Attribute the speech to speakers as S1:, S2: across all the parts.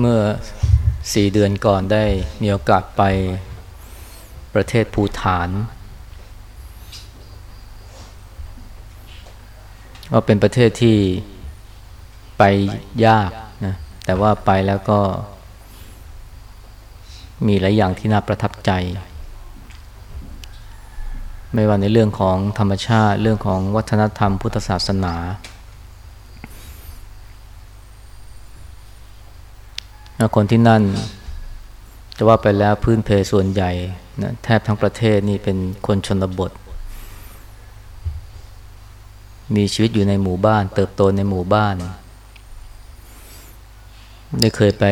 S1: เมื่อสี่เดือนก่อนได้มีโอกาสไปประเทศภูฐานว่าเป็นประเทศที่ไปยากนะแต่ว่าไปแล้วก็ มีหลายอย่างที่น่าประทับใจ ไม่ว่าในเรื่องของธรรมชาติเรื่องของวัฒนธรรมพุทธศาสนา คนที่นั่นจะว่าไปแล้วพื้นเพส่วนใหญ่นะแทบทั้งประเทศนี่เป็นคนชนบท มีชีวิตอยู่ในหมู่บ้าน เติบโตในหมู่บ้าน ได้เคยไป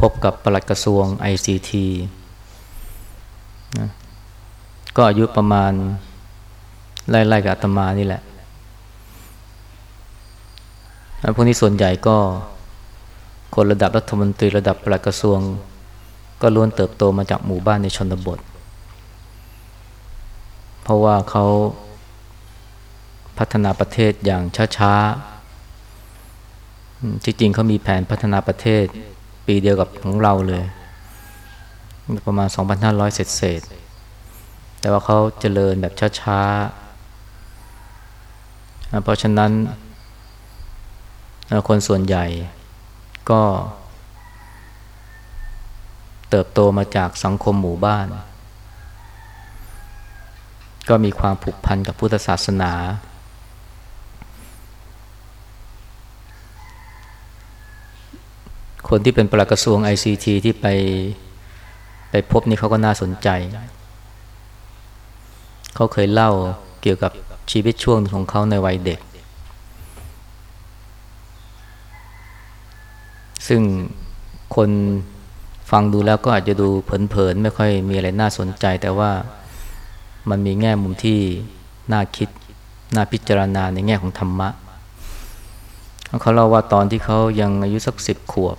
S1: พบกับปลัดกระทรวง ICT นะก็อายุประมาณไล่ๆกับอาตมานี่แหละพวกนี้ส่วนใหญ่ก็ คนระดับรัฐมนตรีระดับปลัดกระทรวง ก็ล้วนเติบโตมาจากหมู่บ้านในชนบท เพราะว่าเขาพัฒนาประเทศอย่างช้าๆที่จริงเขามีแผนพัฒนาประเทศปีเดียวกับของเราเลย ประมาณ 2,500 เศษเศษแต่ว่าเขาเจริญแบบช้าๆ เพราะฉะนั้นคนส่วนใหญ่ ก็ เติบโตมาจากสังคมหมู่บ้าน ก็มีความผูกพันกับพุทธศาสนา คนที่เป็นปลัดกระทรวง ICT ที่ไปไปพบนี่เขาก็น่าสนใจ เขาเคยเล่าเกี่ยวกับชีวิตช่วงของเขาในวัยเด็ก ซึ่งคนฟังดูแล้วก็อาจจะดูเผินๆ ไม่ค่อยมีอะไรน่าสนใจ แต่ว่ามันมีแง่มุมที่น่าคิด น่าพิจารณาในแง่ของธรรมะ เขาเล่าว่าตอนที่เขายังอายุสักสิบขวบ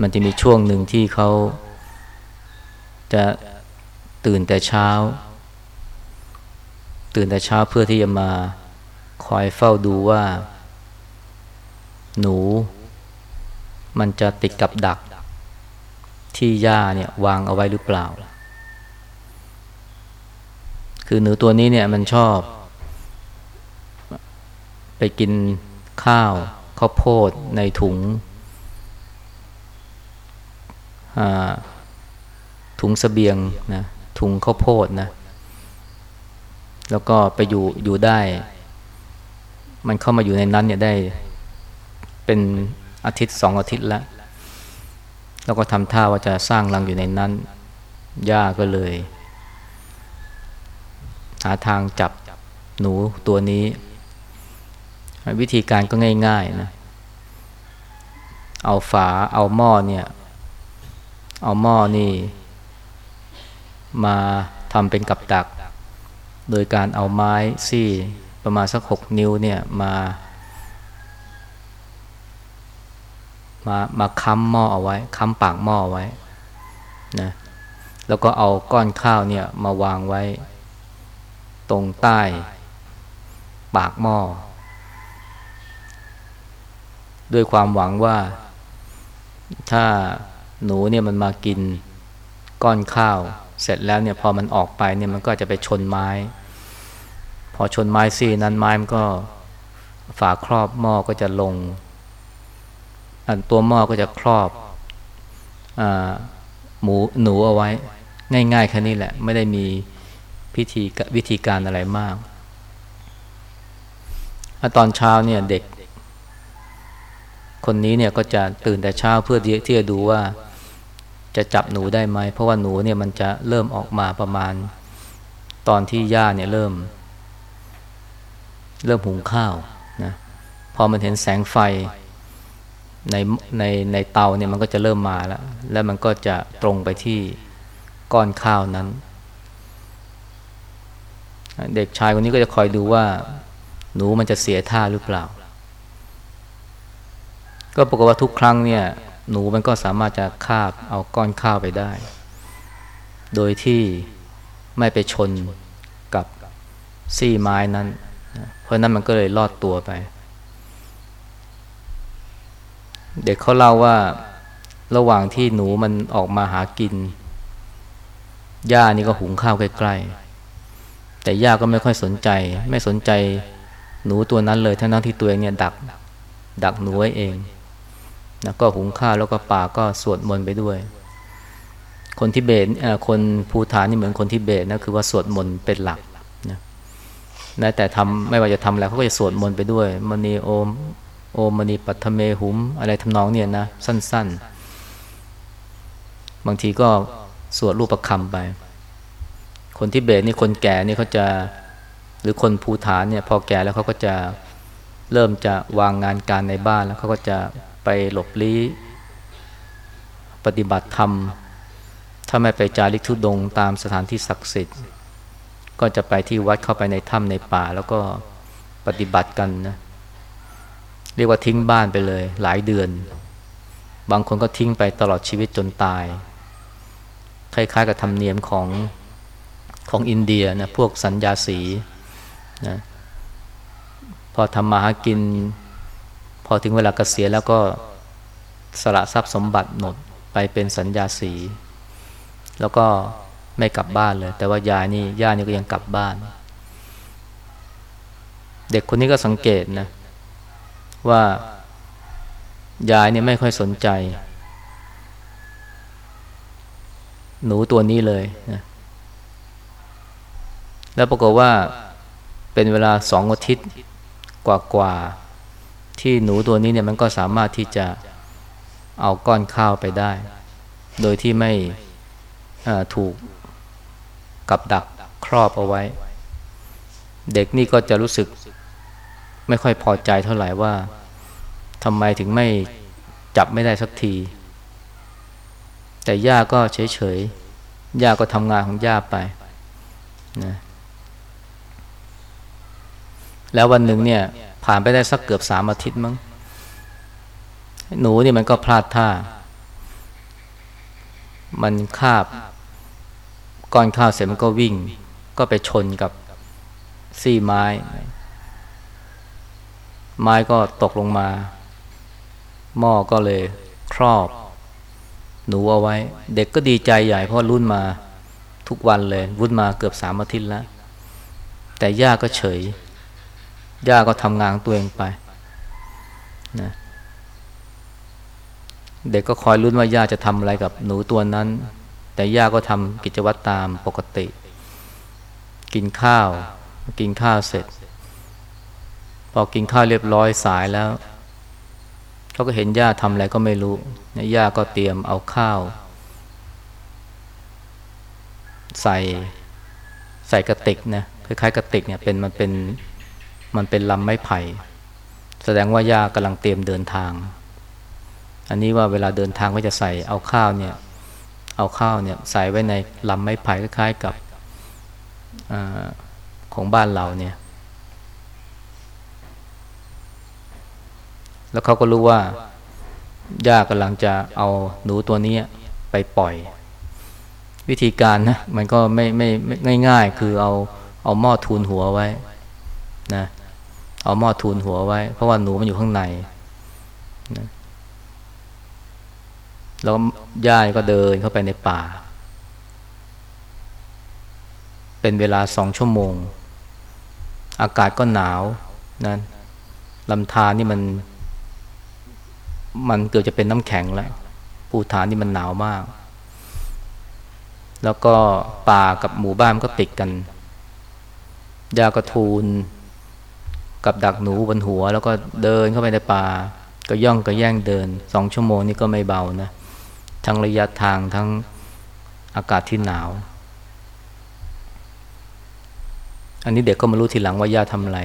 S1: มันจะมีช่วงหนึ่งที่เขาจะตื่นแต่เช้า ตื่นแต่เช้าเพื่อที่จะมาคอยเฝ้าดูว่า หนู มันจะติดกับดัก ที่ย่าเนี่ยวางเอาไว้หรือเปล่า คือหนูตัวนี้เนี่ยมันชอบ ไปกินข้าวข้าวโพดในถุงถุงสเสบียงนะถุงข้าวโพดนะ แล้วก็ไปอยู่อยู่ได้ มันเข้ามาอยู่ในนั้นเนี่ยได้ เป็นอาทิตย์สองอาทิตย์แล้ว แล้วก็ทำท่าว่าจะสร้างรังอยู่ในนั้น ย่าก็เลย หาทางจับหนูตัวนี้ วิธีการก็ง่ายๆนะ เอาฝาเอาหม้อเนี่ย เอาหม้อนี่ มาทำเป็นกับดัก โดยการเอาไม้ซี่ประมาณสักหกนิ้วเนี่ยมา มามาค้ำหม้อเอาไว้ค้ำปากหม้อไว้นะแล้วก็เอาก้อนข้าวเนี่ยมาวางไว้ ตรงใต้ ปากหม้อด้วยความหวังว่า ถ้าหนูเนี่ยมันมากินก้อนข้าว เสร็จแล้วเนี่ยพอมันออกไปเนี่ยมันก็จะไปชนไม้ พอชนไม้ซี่นั้นไม้มันก็ฝาครอบหม้อก็จะลง ตัวหม้อก็จะครอบอหมูหนูเอาไว้ ง่ายๆแค่นี้แหละ ไม่ได้มีพิธีวิธีการอะไรมากตอนเช้าเนี่ยเด็ก คนนี้เนี่ยก็จะตื่นแต่เช้าเพื่อที่จะดูว่าจะจับหนูได้ไหม เพราะว่าหนูเนี่ยมันจะเริ่มออกมาประมาณ ตอนที่ย่าเนี่ยเริ่ม เริ่มหุงข้าวนะพอมันเห็นแสงไฟ ในในในเตาเนี่ยมันก็จะเริ่มมาแล้ว แล้วมันก็จะตรงไปที่ก้อนข้าวนั้น เด็กชายคนนี้ก็จะคอยดูว่า หนูมันจะเสียท่าหรือเปล่า ก็ปรากฏว่าทุกครั้งเนี่ย หนูมันก็สามารถจะคาบเอาก้อนข้าวไปได้ โดยที่ไม่ไปชนกับซี่ไม้นั้น เพราะนั้นมันก็เลยรอดตัวไป เด็กเขาเล่าว่าระหว่างที่หนูมันออกมาหากินย่านี่ก็หุงข้าวใกล้ๆแต่ย่าก็ไม่ค่อยสนใจ ไม่สนใจหนูตัวนั้นเลยทั้งนั้นที่ตัวเองเนี่ยดัก ดักหนูไว้เองนะก็หุงข้าวแล้วก็ป่าก็สวดมนต์ไปด้วย คนที่เบตคนภูฐานนี่เหมือนคนที่เบตนะคือว่าสวดมนต์เป็นหลักนะแต่ทำไม่ว่าจะทำอะไรเขาก็จะสวดมนต์ไปด้วยมณีโอม โอมณีปัทเมหุม อะไรทำนองเนี่ยนะ สั้น ๆ บางทีก็สวดรูปประคำไป คนที่เบตนี่คนแก่นี่เขาจะ หรือคนภูฐานเนี่ย พอแก่แล้วเขาก็จะเริ่มจะวางงานการในบ้านแล้วเขาก็จะไปหลบลี้ ปฏิบัติธรรม ถ้าไม่ไปจาริกทุดงตามสถานที่ศักดิ์สิทธิ์ ก็จะไปที่วัดเข้าไปในถ้ำในป่า แล้วก็ปฏิบัติกันนะ เรียกว่าทิ้งบ้านไปเลย หลายเดือน บางคนก็ทิ้งไปตลอดชีวิตจนตาย คล้ายๆกับธรรมเนียมของของอินเดียนะพวกสัญญาสีนะพอทำมาหากิน พอถึงเวลาเกษียณแล้วก็สละทรัพย์สมบัติหมดไปเป็นสัญญาสี แล้วก็ไม่กลับบ้านเลย แต่ว่ายายนี่ย่านี่ก็ยังกลับบ้าน เด็กคนนี้ก็สังเกตนะ ว่ายายเนี่ยไม่ค่อยสนใจ หนูตัวนี้เลยนะแล้วปรากฏว่าเป็นเวลาสองอาทิตย์กว่าๆที่หนูตัวนี้เนี่ยมันก็สามารถที่จะเอาก้อนข้าวไปได้ โดยที่ไม่ถูกกับดักครอบเอาไว้ เด็กนี่ก็จะรู้สึก ไม่ค่อยพอใจเท่าไหร่ว่าทำไมถึงไม่จับไม่ได้สักที แต่ย่าก็เฉยๆย่าก็ทำงานของย่าไปนะแล้ววันหนึ่งเนี่ย ผ่านไปได้สักเกือบสามอาทิตย์มั้งหนูนี่มันก็พลาดท่า มันคาบก้อนข้าวเสร็จมันก็วิ่ง ก็ไปชนกับซี่ไม้ ไม้ก็ตกลงมา หม้อก็เลยครอบ หนูเอาไว้ เด็กก็ดีใจใหญ่เพราะรุ่นมาทุกวันเลยรุ่นมาเกือบสามอาทิตย์แล้ว แต่ย่าก็เฉย ย่าก็ทำงานตัวเองไปนะเด็กก็คอยรุ้นว่าย่าจะทำอะไรกับหนูตัวนั้น แต่ย่าก็ทำกิจวัตรตามปกติ กินข้าว กินข้าวเสร็จ พอกินข้าวเรียบร้อยสายแล้วเขาก็เห็นย่าทำอะไรก็ไม่รู้ย่าก็เตรียมเอาข้าว ใส่ใส่กระติกนะคล้ายๆกระติกเนี่ยเป็นมันเป็นมันเป็นลำไม้ไผ่ แสดงว่าย่ากำลังเตรียมเดินทาง อันนี้ว่าเวลาเดินทางก็จะใส่เอาข้าวเนี่ย เอาข้าวเนี่ยใส่ไว้ในลำไม้ไผ่คล้ายๆกับอของบ้านเราเนี่ย แล้วเขาก็รู้ว่าย่ากำลังจะเอาหนูตัวนี้ไปปล่อย วิธีการนะมันก็ไม่ไม่ไม่ง่ายๆ คือเอาเอาหม้อทูลหัวไว้นะเอาหม้อทูลหัวไว้ เพราะว่าหนูมันอยู่ข้างในนะแล้วย่าก็เดินเข้าไปในป่า เป็นเวลาสองชั่วโมง อากาศก็หนาวนะลำธารนี่มัน มันเกือบจะเป็นน้ำแข็งแล้วภูฐานนี่มันหนาวมาก แล้วก็ป่ากับหมู่บ้านก็ติดกันยาก็ทูลกับดักหนูบนหัว แล้วก็เดินเข้าไปในป่า ก็ย่องก็แย่งเดินสองชั่วโมงนี่ก็ไม่เบานะทั้งระยะทางทั้งอากาศที่หนาว อันนี้เด็กก็มารู้ทีหลังว่าย่าทำอะไร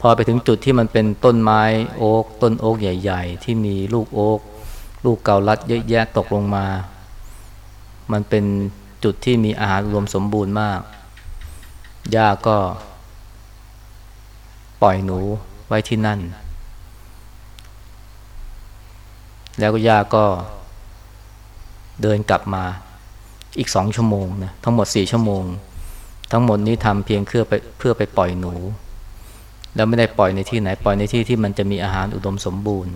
S1: พอไปถึงจุดที่มันเป็นต้นไม้โอ๊กต้นโอ๊กใหญ่ ๆ ที่มีลูกโอ๊กลูกเกาลัดเยอะแยะตกลงมา มันเป็นจุดที่มีอาหารรวมสมบูรณ์มากย่าก็ ปล่อยหนูไว้ที่นั่น แล้วก็ย่าก็เดินกลับมาอีกสองชั่วโมงนะทั้งหมดสี่ชั่วโมง ทั้งหมดนี้ทำเพียงเพื่อไปเพื่อไปปล่อยหนู แล้วไม่ได้ปล่อยในที่ไหนปล่อยในที่ที่มันจะมีอาหารอุดมสมบูรณ์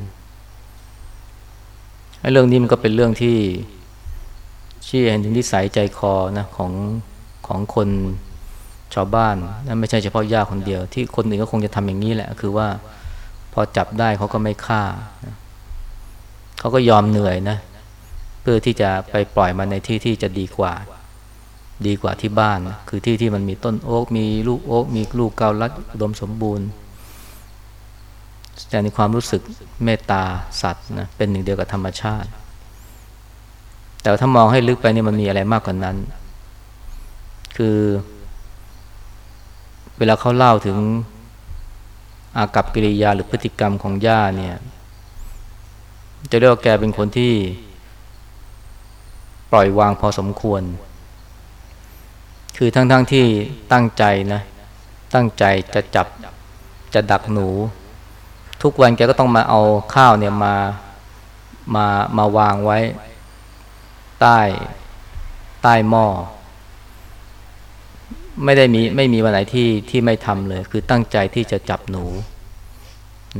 S1: ไอ้เรื่องนี้มันก็เป็นเรื่องที่ชี้เห็นถึงนิสัยใจคอนะของของคนชาวบ้านนะไม่ใช่เฉพาะย่าคนเดียว ที่คนอื่นก็คงจะทำอย่างนี้แหละ คือว่าพอจับได้เขาก็ไม่ฆ่านะเขาก็ยอมเหนื่อยนะเพื่อที่จะไปปล่อยมันในที่ที่จะดีกว่า ดีกว่าที่บ้านนะคือที่ที่มันมีต้นโอ๊กมีลูกโอ๊กมีลูกเกาลัดอุดมสมบูรณ์แต่ในความรู้สึกเมตตาสัตว์นะเป็นหนึ่งเดียวกับธรรมชาติ แต่ถ้ามองให้ลึกไปนี่มันมีอะไรมากกว่านั้น คือ เวลาเขาเล่าถึงอากับกิริยาหรือพฤติกรรมของย่าเนี่ย จะเรียกว่าแกเป็นคนที่ปล่อยวางพอสมควร คือทั้งๆทที่ตั้งใจนะ ตั้งใจจะจับจะดักหนู ทุกวันแกก็ต้องมาเอาข้าวเนี่ยมามามาวางไว้ ใต้ใต้หม้อไม่ได้มีไม่มีวันไหนที่ที่ไม่ทำเลย คือตั้งใจที่จะจับหนู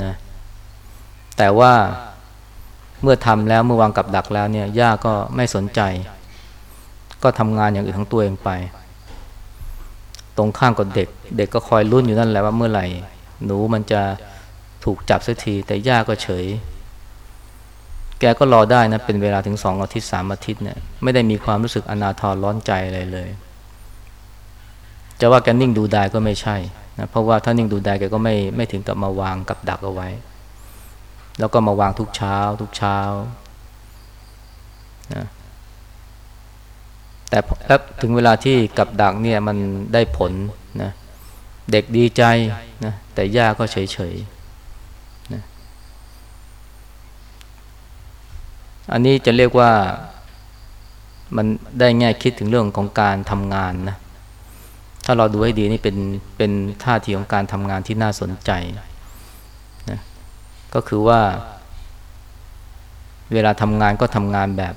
S1: นะแต่ว่าเมื่อทำแล้วเมื่อวางกับดักแล้วเนี่ยย่าก็ไม่สนใจ ก็ทำงานอย่างอื่นของตัวเองไป ตรงข้างกับเด็ก เด็กก็คอยรุ่นอยู่นั่นแหละว่าเมื่อไหร่ หนูมันจะถูกจับสักที แต่ย่าก็เฉย แกก็รอได้นะ เป็นเวลาถึงสองอาทิตย์สามอาทิตย์เนี่ยไม่ได้มีความรู้สึกอนาทรร้อนใจอะไรเลย จะว่าแกนิ่งดูได้ก็ไม่ใช่นะเพราะว่าถ้านิ่งดูได้แกก็ไม่ไม่ถึงกับมาวางกับดักเอาไว้ แล้วก็มาวางทุกเช้า ทุกเช้านะ แต่แล้วถึงเวลาที่กับดักเนี่ยมันได้ผลนะเด็กดีใจนะแต่ย่าก็เฉยเฉยอันนี้จะเรียกว่ามันได้แง่คิดถึงเรื่องของการทำงานนะถ้าเราดูให้ดีนี่เป็นเป็นท่าทีของการทำงานที่น่าสนใจนะก็คือว่า เวลาทำงานก็ทำงานแบบ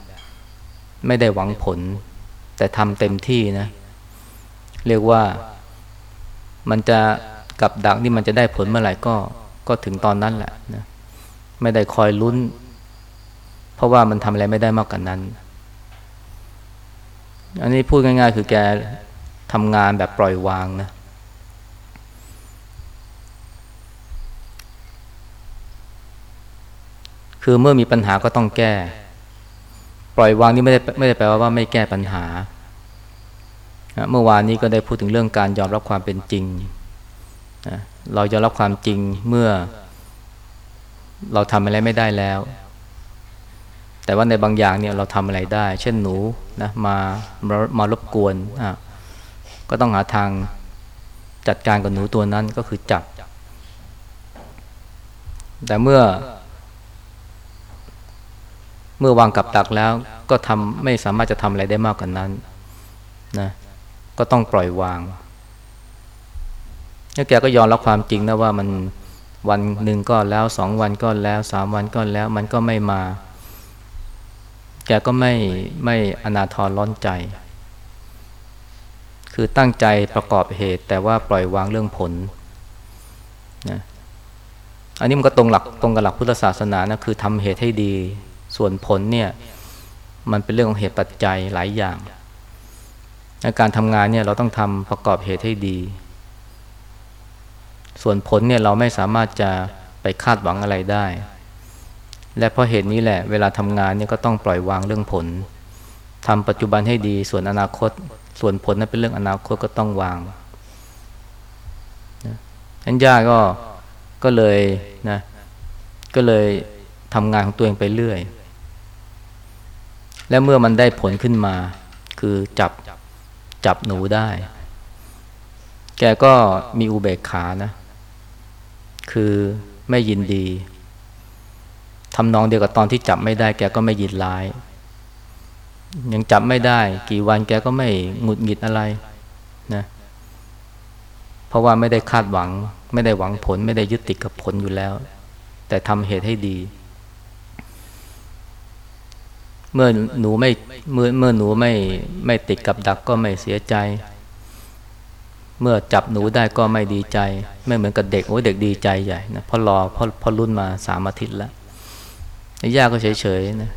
S1: ไม่ได้หวังผล แต่ทำเต็มที่นะ เรียกว่ามันจะกับดักนี่มันจะได้ผลเมื่อไหร่ก็ก็ถึงตอนนั้นแหละนะไม่ได้คอยลุ้น เพราะว่ามันทำอะไรไม่ได้มากกว่านนั้น อันนี้พูดง่าย ๆ คือแกทำงานแบบปล่อยวางนะคือเมื่อมีปัญหาก็ต้องแก้ ปล่อยวางนี่ไม่ได้ไม่ได้แปลว่าไม่แก้ปัญหา เมื่อวานนี้ก็ได้พูดถึงเรื่องการยอมรับความเป็นจริง เรายอมรับความจริงเมื่อ เราทำอะไรไม่ได้แล้ว แต่ว่าในบางอย่างเนี่ยเราทำอะไรได้ เช่นหนูนะมามามารบกวนอะก็ต้องหาทางจัดการกับหนูตัวนั้นก็คือจับ แต่เมื่อ เมื่อวางกับดักแล้วก็ทำไม่สามารถจะทำอะไรได้มากกว่านนั้นนะก็ต้องปล่อยวางแล้วแกก็ยอมรับความจริงนะว่ามันวันหนึ่งก็แล้วสองวันก็แล้วสามวันก็แล้วมันก็ไม่มา แกก็ไม่ไม่อนาทรร้อนใจ คือตั้งใจประกอบเหตุ แต่ว่าปล่อยวางเรื่องผลนะอันนี้มันก็ตรงหลักตรงกับหลักพุทธศาสนานะคือทำเหตุให้ดี ส่วนผลเนี่ยมันเป็นเรื่องของเหตุปัจจัยหลายอย่างในการทำงานเนี่ยเราต้องทำประกอบเหตุให้ดี ส่วนผลเนี่ยเราไม่สามารถจะไปคาดหวังอะไรได้ และเพราะเหตุนี้แหละ เวลาทำงานเนี่ยก็ต้องปล่อยวางเรื่องผลทำปัจจุบันให้ดี ส่วนอนาคต ส่วนผลนั้นเป็นเรื่องอนาคตก็ต้องวางอันย่าก็ก็เลยนะก็เลยทำงานของตัวเองไปเรื่อย และเมื่อมันได้ผลขึ้นมา คือจับจับหนูได้ แกก็มีอุเบกขานะ คือไม่ยินดีทำนองเดียวกับตอนที่จับไม่ได้ แกก็ไม่ยินร้าย ยังจับไม่ได้ กี่วันแกก็ไม่หงุดหงิดอะไรนะเพราะว่าไม่ได้คาดหวัง ไม่ได้หวังผล ไม่ได้ยึดติดกับผลอยู่แล้ว แต่ทำเหตุให้ดี เมื่อหนูไม่เมื่อเมื่อหนูไม่ไม่ติดกับดักก็ไม่เสียใจ เมื่อจับหนูได้ก็ไม่ดีใจ ไม่เหมือนกับเด็กโอ้เด็กดีใจใหญ่นะพราะรอพราะเพราะรุ่นมาสามอาทิตย์แล้วย่าก็เฉยๆนะ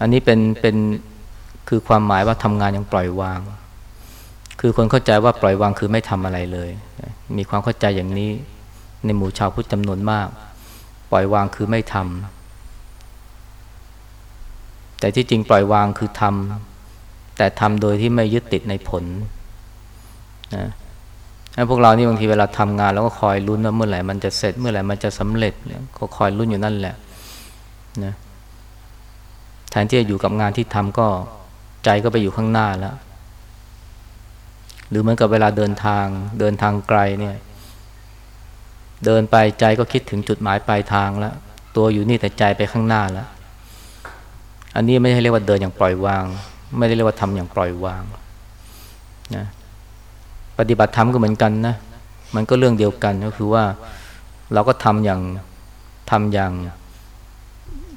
S1: อันนี้เป็นเป็นคือความหมายว่าทำงานย่างปล่อยวาง คือคนเข้าใจว่าปล่อยวางคือไม่ทำอะไรเลย มีความเข้าใจอย่างนี้ในหมู่ชาวพุทธจำนวนมาก ปล่อยวางคือไม่ทำ แต่ที่จริงปล่อยวางคือทำแต่ทำโดยที่ไม่ยึดติดในผลนะพวกเรานี่บางทีเวลาทำงานเราก็คอยลุ้นว่าเมื่อไหร่มันจะเสร็จเมื่อไหร่มันจะสำเร็จก็คอยลุ้นอยู่นั่นแหละนะแทนที่จะอยู่กับงานที่ทำก็ใจก็ไปอยู่ข้างหน้าแล้ว หรือเหมือนกับเวลาเดินทาง เดินทางไกลเนี่ย เดินไปใจก็คิดถึงจุดหมายปลายทางแล้ว ตัวอยู่นี่แต่ใจไปข้างหน้าแล้ว อันนี้ไม่ใช่เรียกว่าเดินอย่างปล่อยวาง ไม่ได้เรียกว่าทำอย่างปล่อยวางนะปฏิบัติธรรมก็เหมือนกันนะมันก็เรื่องเดียวกันก็คือว่าเราก็ทำอย่างทำอย่าง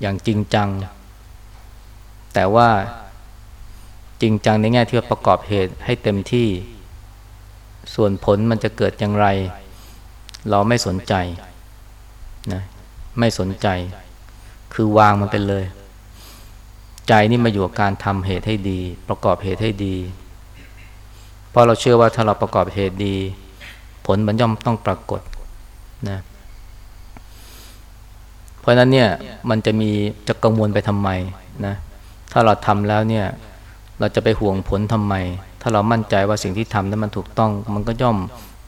S1: อย่างจริงจัง แต่ว่าจริงจังในแง่ที่ประกอบเหตุให้เต็มที่ส่วนผลมันจะเกิดอย่างไร เราไม่สนใจนะไม่สนใจ คือวางมันไปเลย ใจนี่มาอยู่กับการทำเหตุให้ดี ประกอบเหตุให้ดี เพราะเราเชื่อว่าถ้าเราประกอบเหตุดี ผลมันย่อมต้องปรากฏนะเพราะนั้นเนี่ยมันจะมีจะกังวลไปทำไมนะถ้าเราทำแล้วเนี่ยเราจะไปห่วงผลทำไม ถ้าเรามั่นใจว่าสิ่งที่ทำนั้นมันถูกต้อง มันก็ย่อม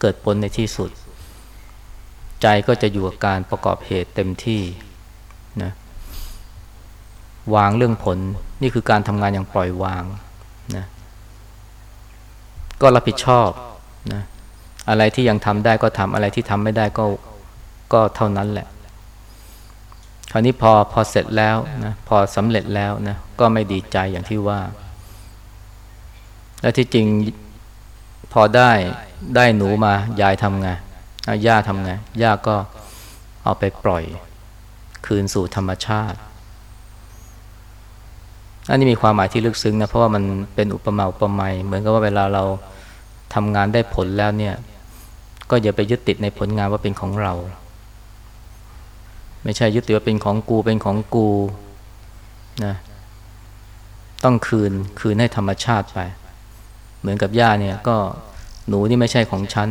S1: เกิดผลในที่สุด ใจก็จะอยู่กับการประกอบเหตุเต็มที่นะ วางเรื่องผล นี่คือการทำงานอย่างปล่อยวางนะก็รับผิดชอบนะอะไรที่ยังทำได้ก็ทำอะไรที่ทำไม่ได้ก็ก็เท่านั้นแหละ คราวนี้พอพอเสร็จแล้วนะพอสำเร็จแล้วนะก็ไม่ดีใจอย่างที่ว่า และที่จริงพอได้ได้หนูมายายทำไงย่าทำไงย่าก็เอาไปปล่อย คืนสู่ธรรมชาติ อันนี้มีความหมายที่ลึกซึ้งนะเพราะว่ามันเป็นอุปมาอุปไมยเหมือนกับว่าเวลาเราทำงานได้ผลแล้วเนี่ย ก็อย่าไปยึดติดในผลงานว่าเป็นของเรา ไม่ใช่ยึดติดว่าเป็นของกูเป็นของกูนะต้องคืนคืนให้ธรรมชาติไป เหมือนกับย่าเนี่ยก็หนูนี่ไม่ใช่ของฉัน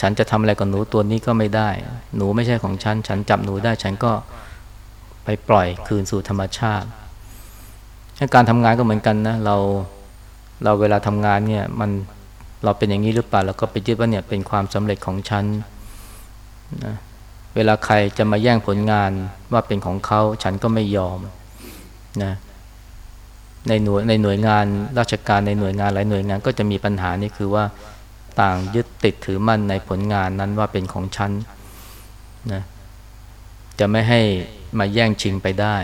S1: ฉันจะทำอะไรกับหนูตัวนี้ก็ไม่ได้ หนูไม่ใช่ของฉัน ฉันจับหนูได้ ฉันก็ไปปล่อยคืนสู่ธรรมชาติ การทำงานก็เหมือนกันนะเราเราเวลาทำงานเนี่ยมันเราเป็นอย่างนี้หรือเปล่าแล้วก็ไปยึดว่าเนี่ยเป็นความสำเร็จของฉันนะเวลาใครจะมาแย่งผลงานว่าเป็นของเขาฉันก็ไม่ยอมนะในหน่วยในหน่วยงานราชการในหน่วยงานหลายหน่วยงานก็จะมีปัญหานี่คือว่าต่างยึดติดถือมั่นในผลงานนั้นว่าเป็นของฉันนะจะไม่ให้มาแย่งชิงไปได้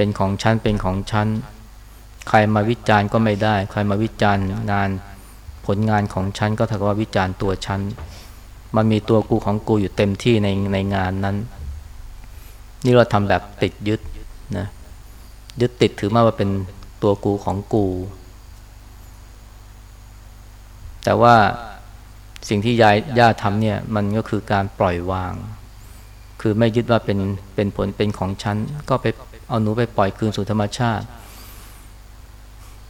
S1: เป็นของฉันเป็นของฉันใครมาวิจารณ์ก็ไม่ได้ ใครมาวิจารณ์งานผลงานของฉันก็เท่ากับว่าวิจารณ์ตัวฉันมันมีตัวกูของกูอยู่เต็มที่ในในงานนั้น นี่เราทำแบบติดยึดนะยึดติดถือมาว่าเป็นตัวกูของกู แต่ว่าสิ่งที่ยายย่าทำเนี่ยมันก็คือการปล่อยวาง คือไม่ยึดว่าเป็นเป็นผลเป็นของฉัน ก็ไป เอาหนูไปปล่อยคืนสู่ธรรมชาติ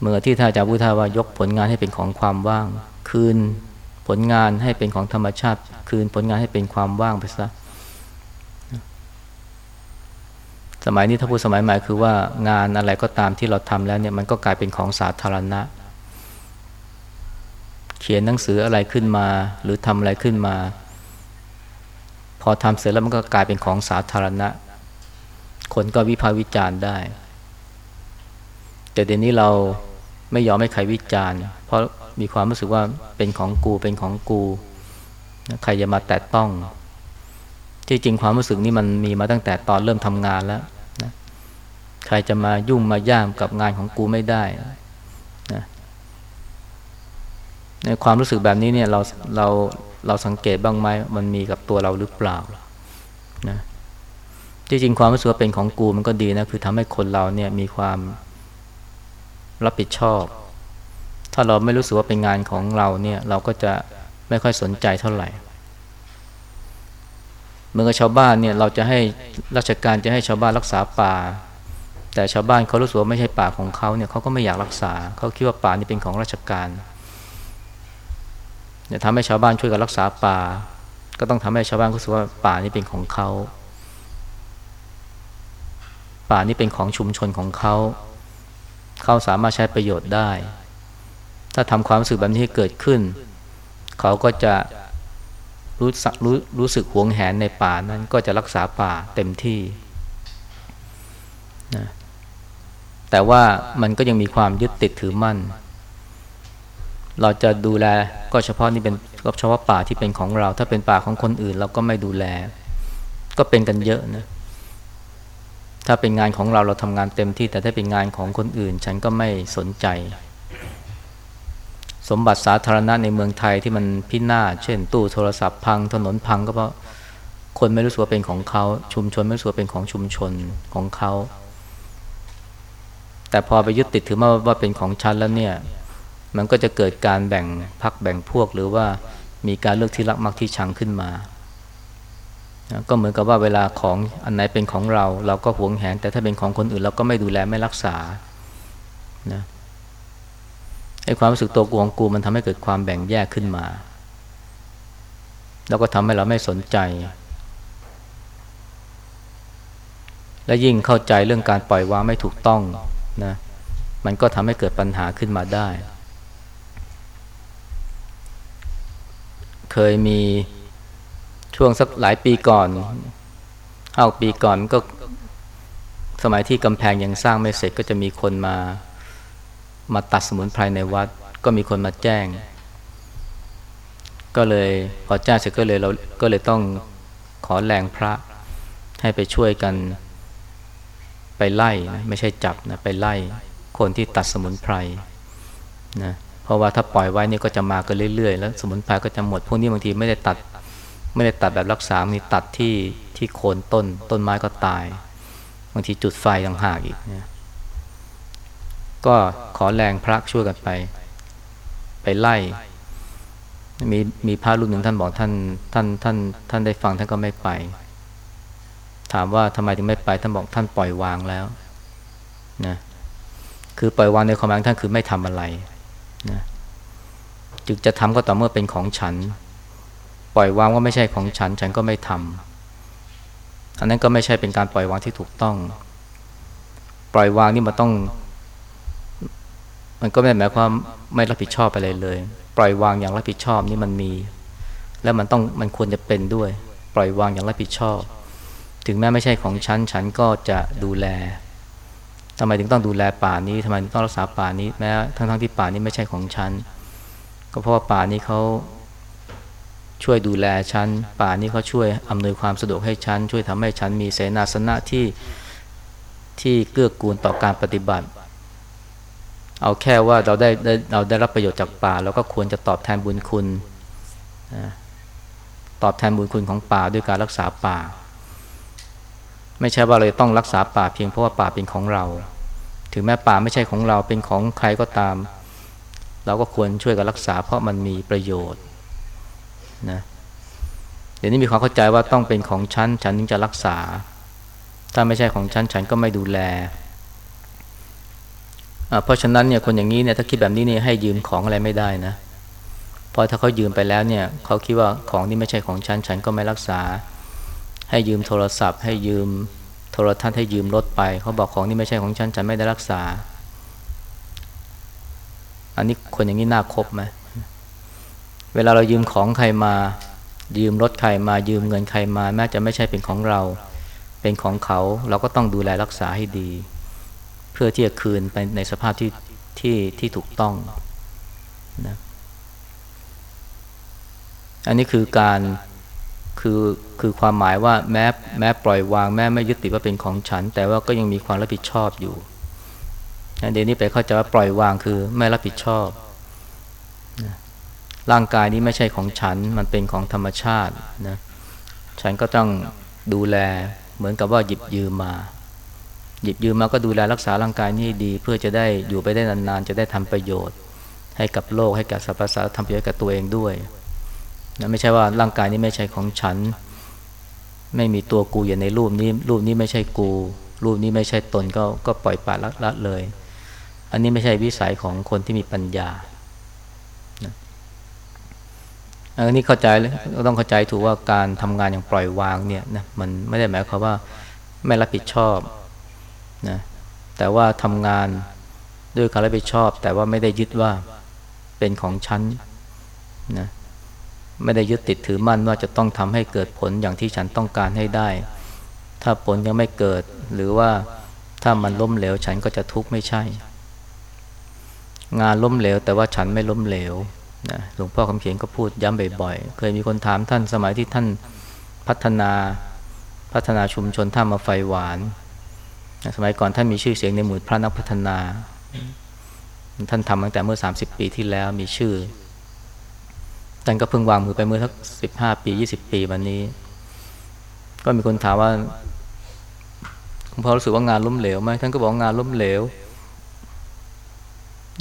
S1: เมื่อที่ท่านอาจารย์พุทธาว่ายกผลงานให้เป็นของความว่าง คืนผลงานให้เป็นของธรรมชาติ คืนผลงานให้เป็นความว่างไปซะสมัยนี้ถ้าพูดสมัยใหม่คือว่างานอะไรก็ตามที่เราทำแล้วเนี่ยมันก็กลายเป็นของสาธารณะ เขียนหนังสืออะไรขึ้นมา หรือทำอะไรขึ้นมา พอทำเสร็จแล้วมันก็กลายเป็นของสาธารณะ คนก็วิพากษ์วิจารณ์ได้ แต่เดี๋ยวนี้เราไม่ยอมให้ใครวิจารณ์ เพราะมีความรู้สึกว่าเป็นของกูเป็นของกูใครจะมาแตะต้อง ที่จริงความรู้สึกนี้มันมีมาตั้งแต่ตอนเริ่มทำงานแล้วนะใครจะมายุ่งมาย่ามกับงานของกูไม่ได้นะในความรู้สึกแบบนี้เนี่ยเราเราเราสังเกตบ้างไหมมันมีกับตัวเราหรือเปล่านะ จริงความรู้สึกว่าเป็นของกูมันก็ดีนะคือทำให้คนเราเนี่ยมีความรับผิดชอบ ถ้าเราไม่รู้สึกว่าเป็นงานของเราเนี่ย เราก็จะไม่ค่อยสนใจเท่าไหร่เมื่อชาวบ้านเนี่ยเราจะให้ราชการจะให้ชาวบ้านรักษาป่า แต่ชาวบ้านเขารู้สึกว่าไม่ใช่ป่าของเขาเนี่ยเขาก็ไม่อยากรักษาเขาคิดว่าป่านี่เป็นของราชการเนี่ยทำให้ชาวบ้านช่วยกันรักษาป่า ก็ต้องทำให้ชาวบ้านรู้สึกว่าป่านี่เป็นของเขา ป่านี่เป็นของชุมชนของเขา เขาสามารถใช้ประโยชน์ได้ ถ้าทำความรู้สึกแบบนี้เกิดขึ้น เขาก็จะรู้สึกรู้รู้สึกหวงแหนในป่านั้นก็จะรักษาป่าเต็มที่นะแต่ว่ามันก็ยังมีความยึดติดถือมั่น เราจะดูแลก็เฉพาะนี่เป็นก็เฉพาะป่าที่เป็นของเรา ถ้าเป็นป่าของคนอื่นเราก็ไม่ดูแล ก็เป็นกันเยอะนะ ถ้าเป็นงานของเราเราทำงานเต็มที่ แต่ถ้าเป็นงานของคนอื่น ฉันก็ไม่สนใจ สมบัติสาธารณะในเมืองไทยที่มันพินาศเช่น ตู้โทรศัพท์พังถนนพังก็เพราะคนไม่รู้สึกว่าเป็นของเขา ชุมชนไม่รู้สึกว่าเป็นของชุมชนของเขา แต่พอไปยึดติดถือมาว่าเป็นของฉันแล้วเนี่ย มันก็จะเกิดการแบ่งพักแบ่งพวกหรือว่ามีการเลือกที่รักมักที่ชังขึ้นมา ก็เหมือนกับว่าเวลาของอันไหนเป็นของเรา เราก็หวงแหน แต่ถ้าเป็นของคนอื่น เราก็ไม่ดูแลไม่รักษานะไอ้ความรู้สึกตัวกูของกูมันทำให้เกิดความแบ่งแยกขึ้นมา แล้วก็ทำให้เราไม่สนใจ และยิ่งเข้าใจเรื่องการปล่อยวางไม่ถูกต้องนะมันก็ทำให้เกิดปัญหาขึ้นมาได้ เคยมี ช่วงสักหลายปีก่อนห้าปีก่อนก็สมัยที่กำแพงยังสร้างไม่เสร็จก็จะมีคนมา มาตัดสมุนไพรในวัด ก็มีคนมาแจ้ง ก็เลยพอแจ้งเสร็จก็เลยเราก็เลยต้องขอแรงพระให้ไปช่วยกันไปไล่นะไม่ใช่จับนะไปไล่คนที่ตัดสมุนไพรนะเพราะว่าถ้าปล่อยไว้นี่ก็จะมากันเรื่อยๆ แล้วสมุนไพรก็จะหมด พวกนี้บางทีไม่ได้ตัด ไม่ได้ตัดแบบรักษามีตัดที่ที่โคนต้น ต้นไม้ก็ตาย บางทีจุดไฟต่างหากอีกนะก็ขอแรงพระช่วยกันไป ไปไล่ มีมีพระรูปหนึ่งท่านบอกท่านท่านท่าน ท่านได้ฟังท่านก็ไม่ไป ถามว่าทำไมถึงไม่ไป ท่านบอกท่านปล่อยวางแล้วนะคือปล่อยวางในความหมายท่านคือไม่ทำอะไรนะจึงจะทำก็ต่อเมื่อเป็นของฉัน ปล่อยวางว่าไม่ใช่ของฉัน ฉันก็ไม่ทำอันนั้นก็ไม่ใช่เป็นการปล่อยวางที่ถูกต้อง ปล่อยวางนี่มันต้อง มันก็ไม่หมายความไม่รับผิดชอบไปเลยเลย ปล่อยวางอย่างรับผิดชอบนี่มันมี และมันต้องมันควรจะเป็นด้วย ปล่อยวางอย่างรับผิดชอบ ถึงแม้ไม่ใช่ของฉัน ฉันก็จะดูแลทำไมถึงต้องดูแลป่านี้ทำไมถึงต้องรักษาป่านี้แม้ทั้งทั้งที่ป่านี้ไม่ใช่ของฉันก็เพราะว่าป่านี้เขา ช่วยดูแลฉัน ป่านี้เขาช่วยอำนวยความสะดวกให้ฉัน ช่วยทำให้ฉันมีเสนาสนะที่ที่เกื้อกูลต่อการปฏิบัติ เอาแค่ว่าเราได้เราได้รับประโยชน์จากป่าเราก็ควรจะตอบแทนบุญคุณ ตอบแทนบุญคุณของป่าด้วยการรักษาป่า ไม่ใช่ว่าเราต้องรักษาป่าเพียงเพราะว่าป่าเป็นของเรา ถึงแม้ป่าไม่ใช่ของเราเป็นของใครก็ตาม เราก็ควรช่วยกันรักษาเพราะมันมีประโยชน์ นะเดี๋ยวนี้มีความเข้าใจว่าต้องเป็นของฉัน ฉันถึงจะรักษา ถ้าไม่ใช่ของฉัน ฉันก็ไม่ดูแล เพราะฉะนั้นเนี่ยคนอย่างนี้เนี่ยถ้าคิดแบบนี้เนี่ยให้ยืมของอะไรไม่ได้นะเพราะถ้าเขายืมไปแล้วเนี่ยเขาคิดว่าของนี้ไม่ใช่ของฉัน ฉันก็ไม่รักษา ให้ยืมโทรศัพท์ ให้ยืมโทรทัศน์ให้ยืมรถไป เขาบอกของนี่ไม่ใช่ของฉัน ฉันไม่ได้รักษา อันนี้คนอย่างนี้น่าคบไหม เวลาเรายืมของใครมา ยืมรถใครมายืมเงินใครมาแม้จะไม่ใช่เป็นของเรา เป็นของเขาเราก็ต้องดูแลรักษาให้ดี เพื่อที่จะคืนไปในสภาพที่ที่ที่ถูกต้องนะอันนี้คือการคือคือความหมายว่าแม้แม้ปล่อยวางแม้ไม่ยึดติดว่าเป็นของฉัน แต่ว่าก็ยังมีความรับผิดชอบอยู่เดี๋ยวนี้ไปเข้าใจว่าปล่อยวางคือไม่รับผิดชอบ ร่างกายนี้ไม่ใช่ของฉัน มันเป็นของธรรมชาตินะ ฉันก็ต้องดูแลเหมือนกับว่าหยิบยืมมา หยิบยืมมาก็ดูแลรักษาร่างกายนี้ดี เพื่อจะได้อยู่ไปได้นานๆ จะได้ทำประโยชน์ ให้กับโลกให้กับสรรพสัตว์ทำประโยชน์กับตัวเองด้วยนะไม่ใช่ว่าร่างกายนี้ไม่ใช่ของฉัน ไม่มีตัวกูอยู่ในรูปนี้ รูปนี้ไม่ใช่กู รูปนี้ไม่ใช่ตนก็ก็ปล่อยปละละเลย อันนี้ไม่ใช่วิสัยของคนที่มีปัญญา อันนี้เข้าใจเลยต้องเข้าใจถูกว่าการทำงานอย่างปล่อยวางเนี่ยนะมันไม่ได้หมายความว่าไม่รับผิดชอบนะแต่ว่าทำงานด้วยการรับผิดชอบ แต่ว่าไม่ได้ยึดว่าเป็นของฉันนะไม่ได้ยึดติดถือมั่นว่าจะต้องทำให้เกิดผลอย่างที่ฉันต้องการให้ได้ ถ้าผลยังไม่เกิดหรือว่าถ้ามันล้มเหลวฉันก็จะทุกข์ไม่ใช่ งานล้มเหลวแต่ว่าฉันไม่ล้มเหลว นะหลวงพ่อคำเขียนก็พูดย้ำบ่อยๆ เคยมีคนถามท่านสมัยที่ท่านพัฒนาพัฒนาชุมชนท่ามาไฟหวานสมัยก่อนท่านมีชื่อเสียงในหมู่พระนักพัฒนา ท่านทำตั้งแต่เมื่อ 30 ปีที่แล้วมีชื่อ ท่านก็เพิ่งวางมือไปเมื่อสักสิบห้าปี20ปีวันนี้ ก็มีคนถามว่าคุณพ่อรู้สึกว่างานล้มเหลวไหมท่านก็บอกงานล้มเหลว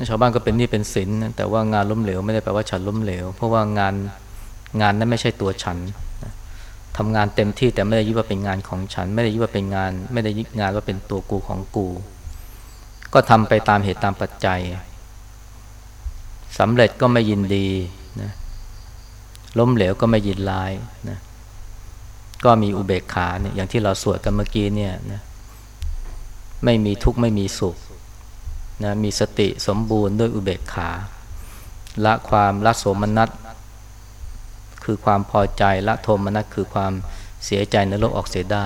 S1: ชาวบ้านก็เป็นนี่เป็นศิลแต่ว่างานล้มเหลวไม่ได้แปลว่าฉันล้มเหลว เพราะว่างานงานนั้นไม่ใช่ตัวฉันทำงานเต็มที่แต่ไม่ได้ยึดว่าเป็นงานของฉัน ไม่ได้ยึดว่าเป็นงาน ไม่ได้ยึดงานว่าเป็นตัวกูของกู ก็ทำไปตามเหตุตามปัจจัยสำเร็จก็ไม่ยินดีนะล้มเหลวก็ไม่ยินร้ายนะก็มีอุเบกขาเนี่ยอย่างที่เราสวดกันเมื่อกี้เนี่ยนะไม่มีทุกข์ไม่มีสุข นะมีสติสมบูรณ์ด้วยอุเบกขา ละความละโสมนัสคือความพอใจละโทมนัสคือความเสียใจในโลกออกเสียได้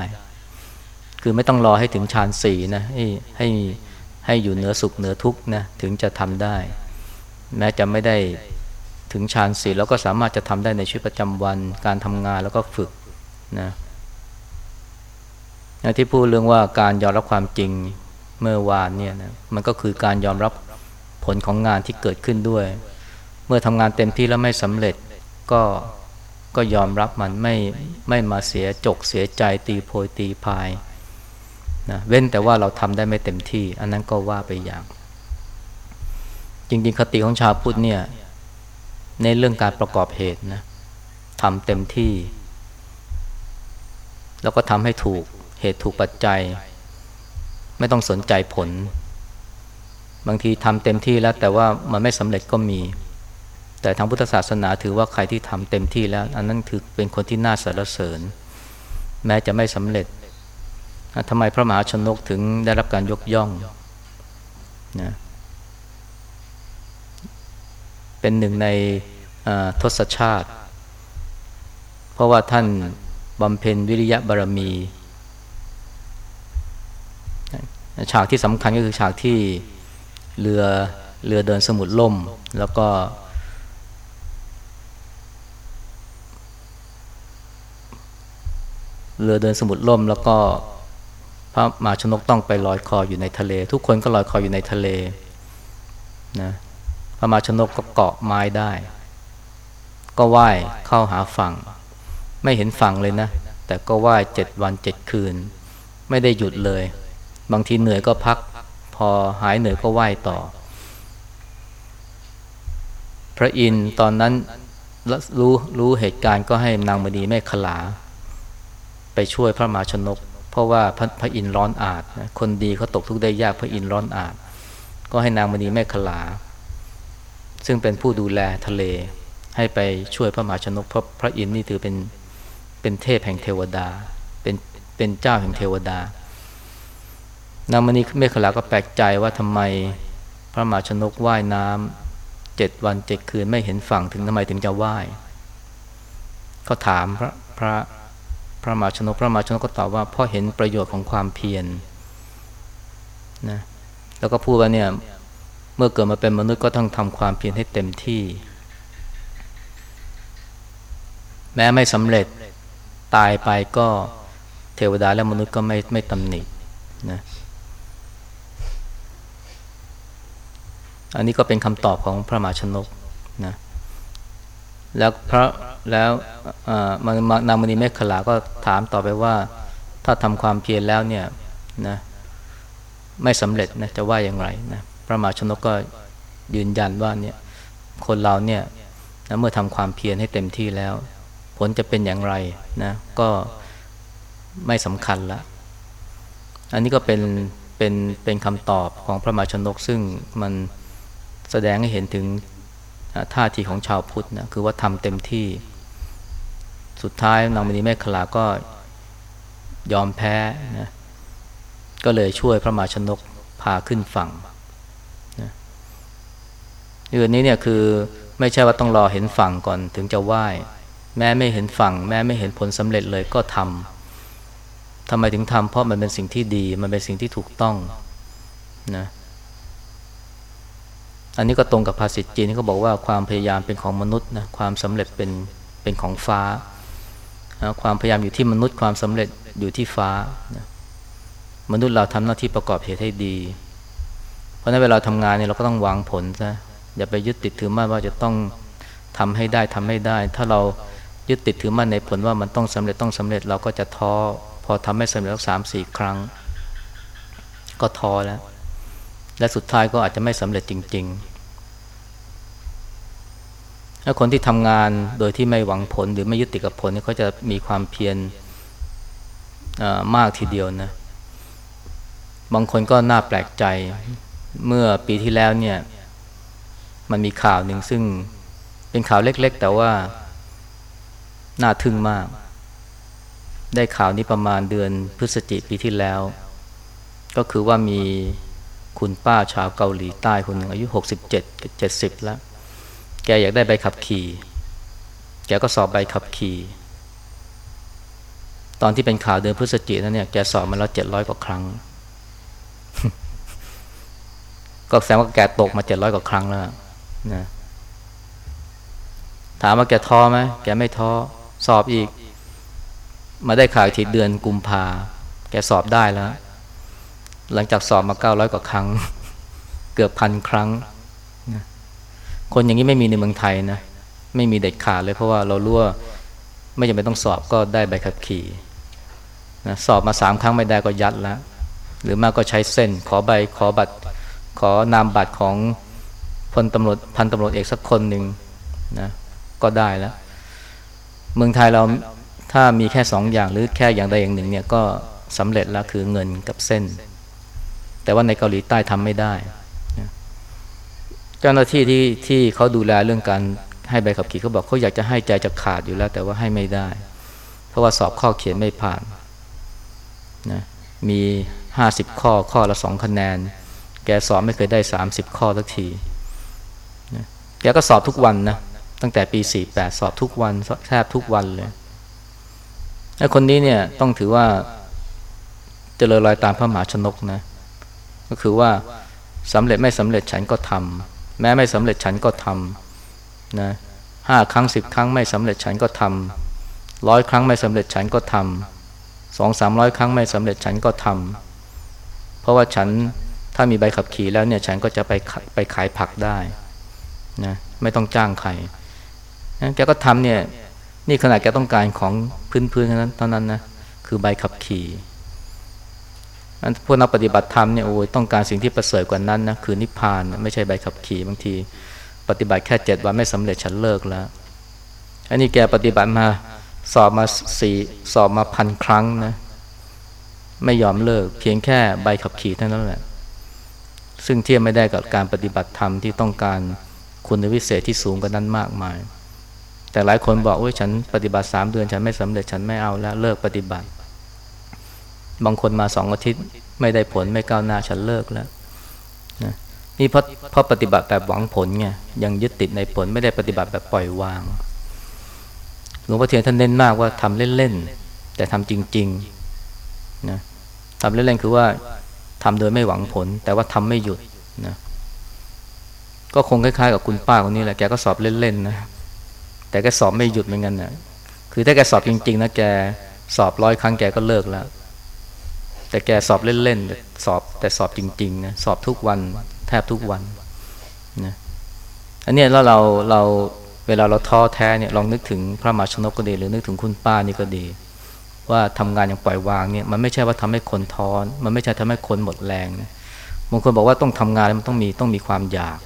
S1: คือไม่ต้องรอให้ถึงฌานสี่นะให้ให้ให้อยู่เหนือสุขเหนือทุกข์นะถึงจะทำได้ แม้จะไม่ได้ถึงฌานสี่แล้วก็สามารถจะทำได้ในชีวิตประจำวันการทำงานแล้วก็ฝึกนะที่พูดเรื่องว่าการยอมรับความจริง เมื่อวานเนี่ยนะมันก็คือการยอมรับผลของงานที่เกิดขึ้นด้วย เมื่อทำงานเต็มที่แล้วไม่สำเร็จก็ก็ยอมรับมันไม่ไม่มาเสียจกเสียใจตีโพยตีพายนะเว้นแต่ว่าเราทำได้ไม่เต็มที่ อันนั้นก็ว่าไปอย่าง จริงๆ คติของชาวพุทธเนี่ยในเรื่องการประกอบเหตุนะทำเต็มที่ แล้วก็ทำให้ถูกเหตุถูกปัจจัย ไม่ต้องสนใจผล บางทีทำเต็มที่แล้วแต่ว่ามันไม่สำเร็จก็มี แต่ทางพุทธศาสนาถือว่าใครที่ทำเต็มที่แล้ว อันนั้นถือเป็นคนที่น่าสรรเสริญ แม้จะไม่สำเร็จทำไมพระมหาชนกถึงได้รับการยกย่องนะเป็นหนึ่งในทศชาติ เพราะว่าท่านบำเพ็ญวิริยะบารมี ฉากที่สำคัญก็คือฉากที่เรือเรือเดินสมุทรล่ม แล้วก็ เรือเดินสมุทรล่ม แล้วก็พระมาชนกต้องไปลอยคออยู่ในทะเล ทุกคนก็ลอยคออยู่ในทะเลนะพระมาชนกก็เกาะไม้ได้ ก็ว่ายเข้าหาฝั่ง ไม่เห็นฝั่งเลยนะ แต่ก็ว่ายเจ็ดวันเจ็ดคืน ไม่ได้หยุดเลย บางทีเหนื่อยก็พัก พอหายเหนื่อยก็ว่ายต่อ พระอินทร์ตอนนั้นรู้รู้เหตุการณ์ก็ให้นางมณีแม่ขลา ไปช่วยพระมาชนก เพราะว่าพระพระอินทร์ร้อนอาดคนดีเขาตกทุกข์ได้ยากพระอินทร์ร้อนอาดก็ให้นางมณีแม่ขลา ซึ่งเป็นผู้ดูแลทะเล ให้ไปช่วยพระมหาชนกเพราะพระอินทร์นี่ถือเป็นเป็นเทพแห่งเทวดา เป็นเป็นเจ้าแห่งเทวดา นางมณีเมฆลาก็แปลกใจว่าทำไมพระมหาชนกว่ายน้ำเจ็ดวันเจ็ดคืนไม่เห็นฝั่งถึงทำไมถึงจะว่ายเขาถามพระพระพระมหาชนกพระมหาชนกก็ตอบว่าพ่อเห็นประโยชน์ของความเพียรนนะแล้วก็พูดว่าเนี่ยเมื่อเกิดมาเป็นมนุษย์ก็ต้องทำความเพียรให้เต็มที่ แม้ไม่สำเร็จตายไปก็เทวดาและมนุษย์ก็ไม่ไม่ตำหนินะ อันนี้ก็เป็นคำตอบของพระมหาชนกนะแล้วพระแล้วนางมณีเมฆขลาก็ถามต่อไปว่า ถ้าทำความเพียรแล้วเนี่ยนะไม่สำเร็จนะจะว่าอย่างไรนะพระมหาชนกก็ยืนยันว่าเนี่ยคนเราเนี่ยนะเมื่อทำความเพียรให้เต็มที่แล้ว ผลจะเป็นอย่างไรนะก็ไม่สำคัญละ อันนี้ก็เป็นเป็นเป็นคำตอบของพระมาชนกซึ่งมัน แสดงให้เห็นถึงท่าทีของชาวพุทธนะคือว่าทำเต็มที่ สุดท้ายนางมณีแม่ขลาก็ยอมแพ้นะก็เลยช่วยพระมาชนกพาขึ้นฝั่งนะเรื่องนี้เนี่ยคือไม่ใช่ว่าต้องรอเห็นฝั่งก่อนถึงจะไหว้ แม้ไม่เห็นฝั่ง แม้ไม่เห็นผลสำเร็จเลยก็ทำทำไมถึงทำเพราะมันเป็นสิ่งที่ดี มันเป็นสิ่งที่ถูกต้องนะ อันนี้ก็ตรงกับภาษิตจีนที่เขาบอกว่าความพยายามเป็นของมนุษย์นะความสำเร็จเป็นเป็นของฟ้า ความพยายามอยู่ที่มนุษย์ความสำเร็จอยู่ที่ฟ้านะมนุษย์เราทำหน้าที่ประกอบเหตุให้ดี เพราะนั้นเวลาทำงานเนี่ยเราก็ต้องวางผลซะอย่าไปยึดติดถือมั่นว่าจะต้องทำให้ได้ทำให้ได้ ถ้าเรายึดติดถือมั่นในผลว่ามันต้องสำเร็จต้องสำเร็จเราก็จะท้อพอทำไม่สำเร็จสามสี่ครั้ง ก็ท้อแล้ว และสุดท้ายก็อาจจะไม่สำเร็จจริง ๆ ถ้าคนที่ทำงานโดยที่ไม่หวังผลหรือไม่ยึดติดกับผลนี่เขาจะมีความเพียรมากทีเดียวนะ บางคนก็น่าแปลกใจเมื่อปีที่แล้วเนี่ย มันมีข่าวหนึ่งซึ่งเป็นข่าวเล็ก ๆ แต่ว่าน่าทึ่งมาก ได้ข่าวนี้ประมาณเดือนพฤศจิกปีที่แล้ว ก็คือว่ามี คุณป้าชาวเกาหลีใต้คนหนึ่งอายุ 67 70 แล้ว แกอยากได้ใบขับขี่ แกก็สอบใบขับขี่ ตอนที่เป็นข่าวเดือนพฤศจิกนั้นเนี่ยแกสอบมาแล้ว 700 กว่าครั้ง ก็แสดงว่าแกตกมาเจ็ดร้อยกว่าครั้งแล้วนะถามว่าแกท้อไหมแกไม่ท้อสอบอีก มาได้ข่าวทีเดือนกุมภาแกสอบได้แล้ว หลังจากสอบมาเก้าร้อยกว่าครั้ง เกือบพันครั้งนะคนอย่างนี้ไม่มีในเมืองไทยนะ ไม่มีเด็ดขาดเลยเพราะว่าเรารู้ว่าไม่จำเป็นต้องสอบก็ได้ใบขับขี่นะสอบมาสามครั้งไม่ได้ก็ยัดแล้ว หรือมากก็ใช้เส้น ขอใบขอบัตร ขอนามบัตรของพลตำรวจพันตำรวจเอกสักคนหนึ่งนะก็ได้แล้ว เมืองไทยเราถ้ามีแค่สองอย่างหรือแค่อย่างใดอย่างหนึ่งเนี่ยก็สำเร็จแล้วคือเงินกับเส้น แต่ว่าในเกาหลีใต้ทำไม่ได้เจ้าหน้าที่ที่ที่เขาดูแลเรื่องการให้ใบขับขี่เขาบอกเขาอยากจะให้ใจจะขาดอยู่แล้ว แต่ว่าให้ไม่ได้ เพราะว่าสอบข้อเขียนไม่ผ่านนะมีห้าสิบข้อข้อละสองคะแนน แกสอบไม่เคยได้สามสิบข้อสักทีนะแกก็สอบทุกวันนะตั้งแต่ปีสี่แปดสอบทุกวันแทบทุกวันเลยไอ้คนนี้เนี่ยต้องถือว่าเจริญรอยตามพระมหาชนกนะ ก็คือว่าสำเร็จไม่สำเร็จฉันก็ทำแม้ไม่สำเร็จฉันก็ทำนะห้าครั้งสิบครั้งไม่สำเร็จฉันก็ทำร้อยครั้งไม่สำเร็จฉันก็ทำสองสามร้อยครั้งไม่สำเร็จฉันก็ทำเพราะว่าฉันถ้ามีใบขับขี่แล้วเนี่ยฉันก็จะไปไปขายผักได้นะไม่ต้องจ้างใครแกก็ทำเนี่ยนี่ขนาดแกต้องการของพื้นๆเท่านั้นเท่านั้นนะคือใบขับขี่ พวกนักปฏิบัติธรรมเนี่ยโอ้ยต้องการสิ่งที่ประเสริฐกว่านั้นนะคือนิพพานไม่ใช่ใบขับขี่บางที ปฏิบัติแค่เจ็ดวันไม่สำเร็จฉันเลิกแล้วอันนี้แกปฏิบัติมาสอบมาสี่สอบมาพันครั้งนะไม่ยอมเลิก เพียงแค่ใบขับขี่เท่านั้นแหละ ซึ่งเทียบไม่ได้กับการปฏิบัติธรรมที่ต้องการคุณวิเศษที่สูงกว่านั้นมากมาย แต่หลายคนบอกว่าฉันปฏิบัติสามเดือนฉันไม่สำเร็จฉันไม่เอาแล้วเลิกปฏิบัติ บางคนมาสองอาทิตย์ไม่ได้ผลไม่ก้าวหน้าฉันเลิกแล้วนะนี่เพราะเพราะปฏิบัติแบบหวังผลไงยังยึดติดในผลไม่ได้ปฏิบัติแบบปล่อยวางหลวงพ่อเทียนท่านเน้นมากว่าทำเล่นๆแต่ทำจริงๆนะทำเล่นๆคือว่าทำโดยไม่หวังผล แต่ว่าทำไม่หยุดนะก็คงคล้ายๆกับคุณป้าคนนี้แหละแกก็สอบเล่นๆนะแต่แกสอบไม่หยุดเหมือนกันนะคือถ้าแกสอบจริงๆนะแกสอบร้อยครั้งแกก็เลิกแล้ว แต่แกสอบเล่นๆสอบแต่สอบจริงๆนะสอบทุกวัน แทบทุกวันนะอันนี้แล้วเราเราเวลาเราท้อแท้เนี่ยลองนึกถึงพระมหาชนกก็ดี หรือนึกถึงคุณป้านี่ก็ดี ว่าทำงานอย่างปล่อยวางเนี่ยมันไม่ใช่ว่าทำให้คนท้อนมันไม่ใช่ทำให้คนหมดแรงนะบางคนบอกว่าต้องทำงานมันต้องมีต้องมีความอยาก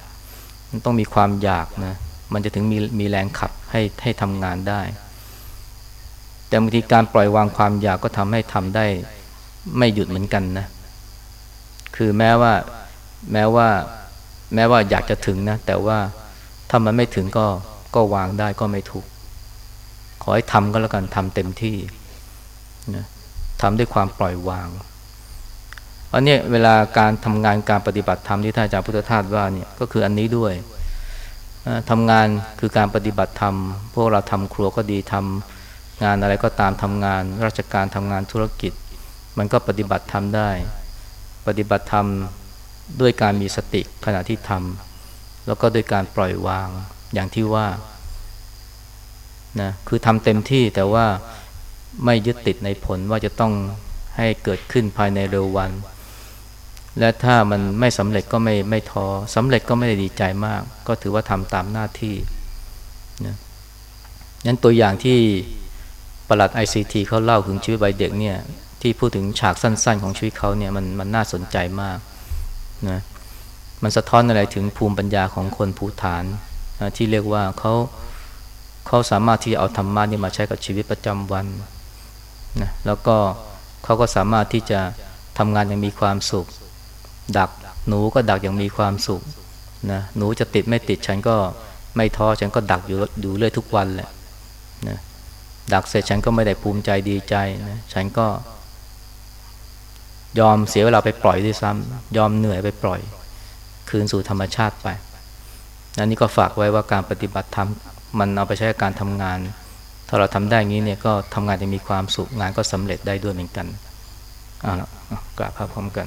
S1: มันต้องมีความอยากนะมันจะถึงมีมีแรงขับให้ให้ทำงานได้ แต่บางทีการปล่อยวางความอยากก็ทำให้ทำได้ ไม่หยุดเหมือนกันนะ คือแม้ว่าแม้ว่า แม้ว่าอยากจะถึงนะ แต่ว่าถ้ามันไม่ถึงก็ก็วางได้ก็ไม่ทุกข์ขอให้ทำก็แล้วกันทำเต็มที่นะทำด้วยความปล่อยวางอันนี้เวลาการทำงานการปฏิบัติธรรมที่ท่านอาจารย์พุทธทาสว่าเนี่ยก็คืออันนี้ด้วยทำงานคือการปฏิบัติธรรม พวกเราทำครัวก็ดีทำงานอะไรก็ตามทำงาน ราชการทำงานธุรกิจ มันก็ปฏิบัติธรรมได้ ปฏิบัติธรรมด้วยการมีสติขณะที่ทำแล้วก็ด้วยการปล่อยวางอย่างที่ว่านะคือทำเต็มที่แต่ว่าไม่ยึดติดในผลว่าจะต้องให้เกิดขึ้นภายในเร็ววัน และถ้ามันไม่สำเร็จก็ไม่ไม่ท้อสำเร็จก็ไม่ได้ดีใจมาก ก็ถือว่าทำตามหน้าที่นะนั้นตัวอย่างที่ประหลัด ICT เขาเล่าถึงชีวิตวัยเด็กเนี่ย ที่พูดถึงฉากสั้น ๆ ของชีวิตเขาเนี่ยมันมันน่าสนใจมากนะมันสะท้อนอะไรถึงภูมิปัญญาของคนภูฐานนะที่เรียกว่าเขาเขาสามารถที่เอาธรรมะนี่มาใช้กับชีวิตประจำวันนะแล้วก็เขาก็สามารถที่จะทำงานอย่างมีความสุข ดักหนูก็ดักอย่างมีความสุขนะหนูจะติดไม่ติดฉันก็ไม่ท้อฉันก็ดักอยู่อยู่เรื่อยทุกวันแหละนะดักเสร็จฉันก็ไม่ได้ภูมิใจดีใจนะฉันก็ ยอมเสียเวลาไปปล่อยด้วยซ้ำยอมเหนื่อยไปปล่อย คืนสู่ธรรมชาติไปนั่นนี่ก็ฝากไว้ว่าการปฏิบัติธรรมมันเอาไปใช้การทำงาน ถ้าเราทำได้งี้เนี่ยก็ทำงานจะมีความสุขงานก็สำเร็จได้ด้วยเหมือนกันอ่ากราบพระพร้อมกัน